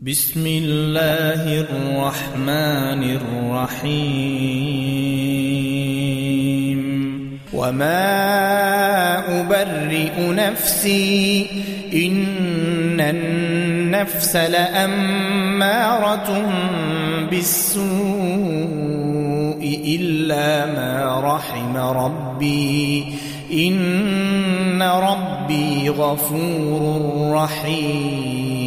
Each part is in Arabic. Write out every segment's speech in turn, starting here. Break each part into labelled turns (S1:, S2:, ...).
S1: بسم الله الرحمن الرحيم. وما أبرئ نفسي إن النفس لأمارة بالسوء إلا ما رحم ربي. إن ربي غفور رحيم.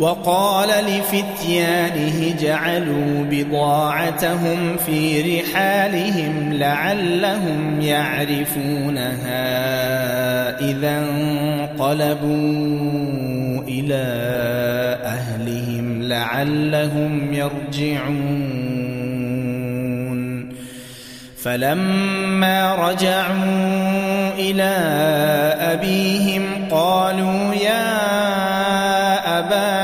S1: وقال لفتيانه جعلوا بضاعتهم في رحالهم لعلهم يعرفونها إذا انقلبوا إلى أهلهم لعلهم يرجعون. فلما رجعوا إلى أبيهم قالوا يا أبانا منع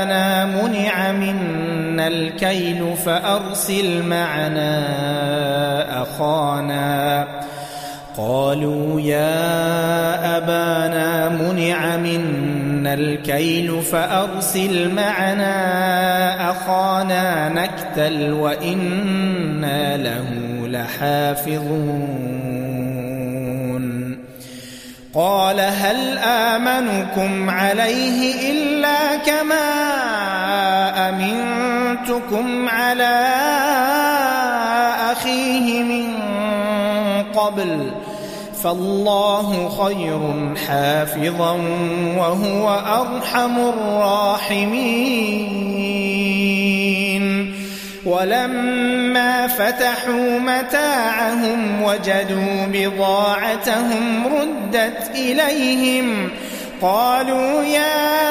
S1: الكيل فارسل معنا اخانا قالوا يا أبانا منع منا الكيل فأرسل معنا أخانا نكتل وإنا له لحافظون قال هل آمنكم عليه إلا كما أمنتكم على أخيه من قبل فالله خير حافظا وهو ارحم الراحمين ولما فتحوا متاعهم وجدوا بضاعتهم ردت اليهم قالوا يا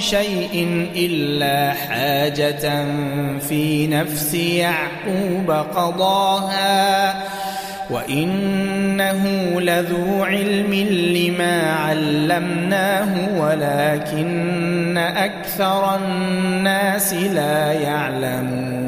S1: شيء إلا حاجة في نفس يعقوب قضاها وإنه لذو علم لما علمناه ولكن أكثر الناس لا يعلمون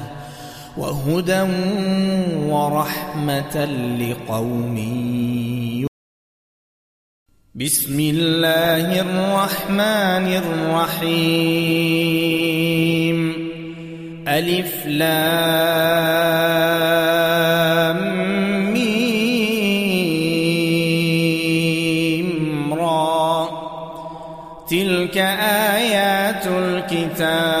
S1: وهدى ورحمة لقوم بسم الله الرحمن الرحيم. ألف لام ميم را. تلك آيات الكتاب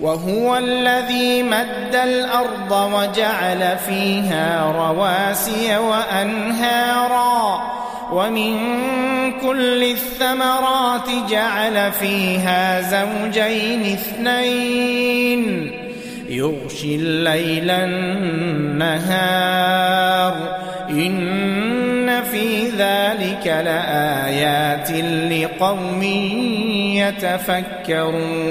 S1: وهو الذي مد الأرض وجعل فيها رواسي وأنهارا ومن كل الثمرات جعل فيها زوجين اثنين يغشي الليل النهار إن في ذلك لآيات لقوم يتفكرون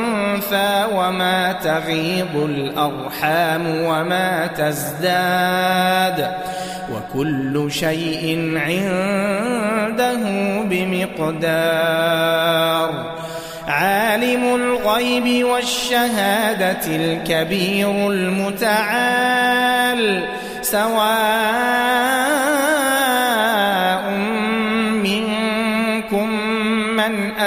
S1: وما تغيض الأرحام وما تزداد وكل شيء عنده بمقدار عالم الغيب والشهادة الكبير المتعال سواء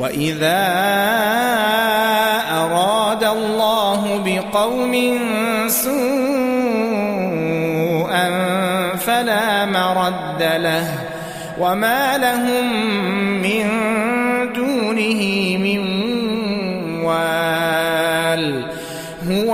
S1: واذا اراد الله بقوم سوءا فلا مرد له وما لهم من دونه من وال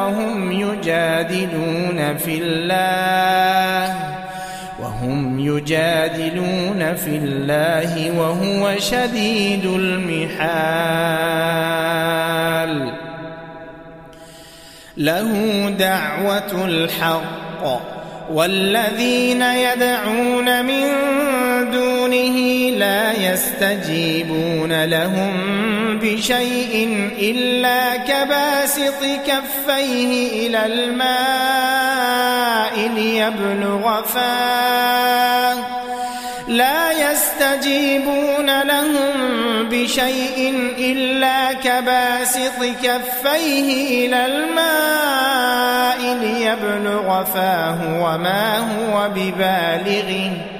S1: وهم يجادلون في الله وهم يجادلون في الله وهو شديد المحال. له دعوة الحق والذين يدعون من دونه لا يستجيبون لهم بشيء إلا كباسط كفيه إلى الماء ليبلغ فاه. لا يستجيبون لهم بشيء إلا كباسط كفيه إلى الماء ليبلغ فاه وما هو ببالغه.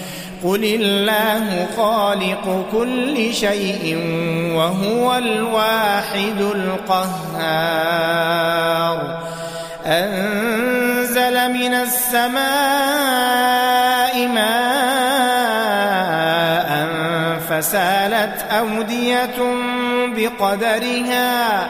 S1: قل الله خالق كل شيء وهو الواحد القهار. أنزل من السماء ماء فسالت أودية بقدرها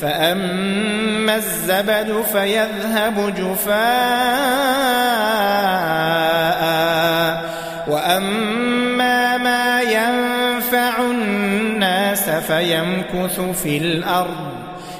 S1: فأما الزبد فيذهب جفاء وأما ما ينفع الناس فيمكث في الأرض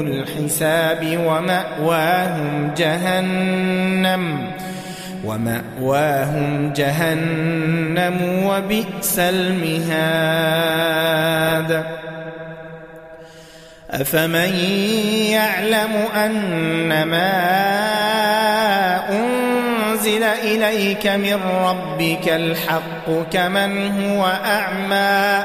S1: الحساب ومأواهم جهنم ومأواهم جهنم وبئس المهاد. أفمن يعلم أن ما أنزل إليك من ربك الحق كمن هو أعمى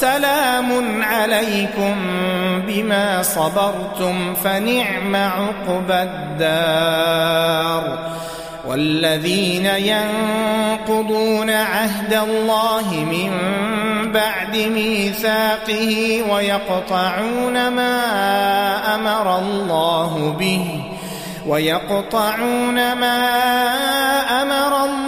S1: سلام عليكم بما صبرتم فنعم عقبى الدار. والذين ينقضون عهد الله من بعد ميثاقه ويقطعون ما أمر الله به ويقطعون ما أمر الله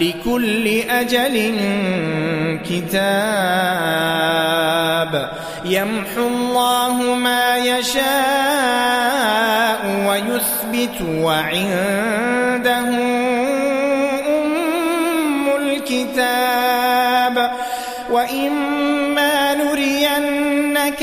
S1: لكل أجل كتاب. يمحو الله ما يشاء ويثبت وعنده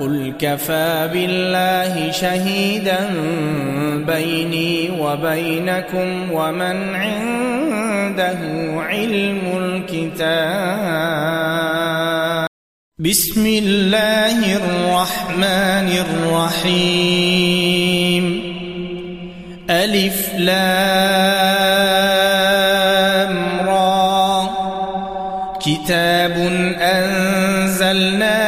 S1: قل كفى بالله شهيدا بيني وبينكم ومن عنده علم الكتاب. بسم الله الرحمن الرحيم. ألف لام را. كتاب أنزلناه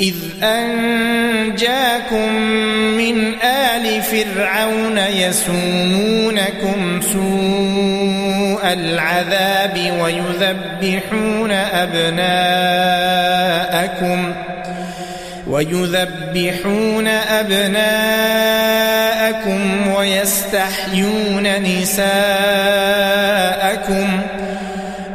S1: إذ أنجاكم من آل فرعون يسومونكم سوء العذاب ويذبحون أبناءكم ويذبحون أبناءكم ويستحيون نساءكم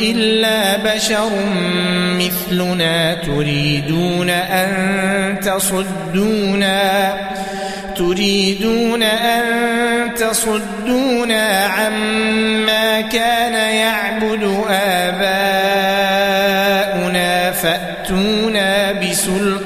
S1: إلا بشر مثلنا تريدون أن تصدونا تريدون أن تصدونا عما كان يعبد آباؤنا فأتونا بسلطان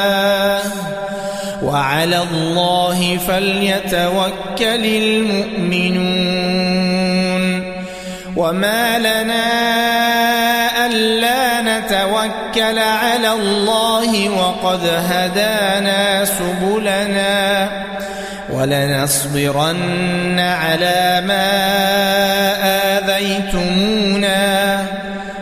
S1: وعلى الله فليتوكل المؤمنون. وما لنا ألا نتوكل على الله وقد هدانا سبلنا ولنصبرن على ما آذيتمونا.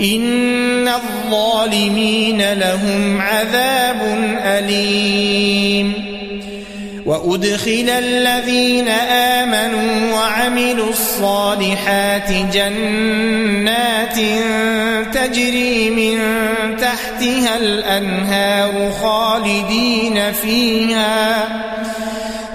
S1: إن الظالمين لهم عذاب أليم. وأدخل الذين آمنوا وعملوا الصالحات جنات تجري من تحتها الأنهار خالدين فيها.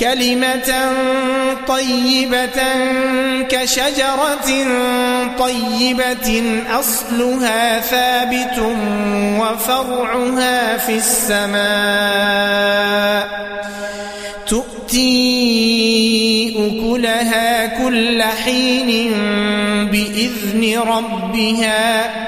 S1: كلمة طيبة كشجرة طيبة أصلها ثابت وفرعها في السماء. تؤتي أكلها كل حين بإذن ربها.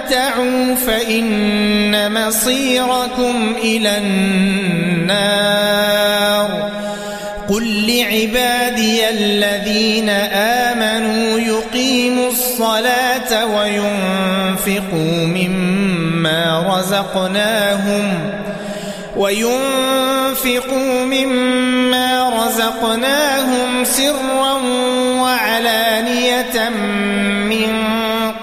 S1: تمتعوا فإن مصيركم إلى النار قل لعبادي الذين آمنوا يقيموا الصلاة وينفقوا مما رزقناهم وينفقوا مما رزقناهم سرا وعلانية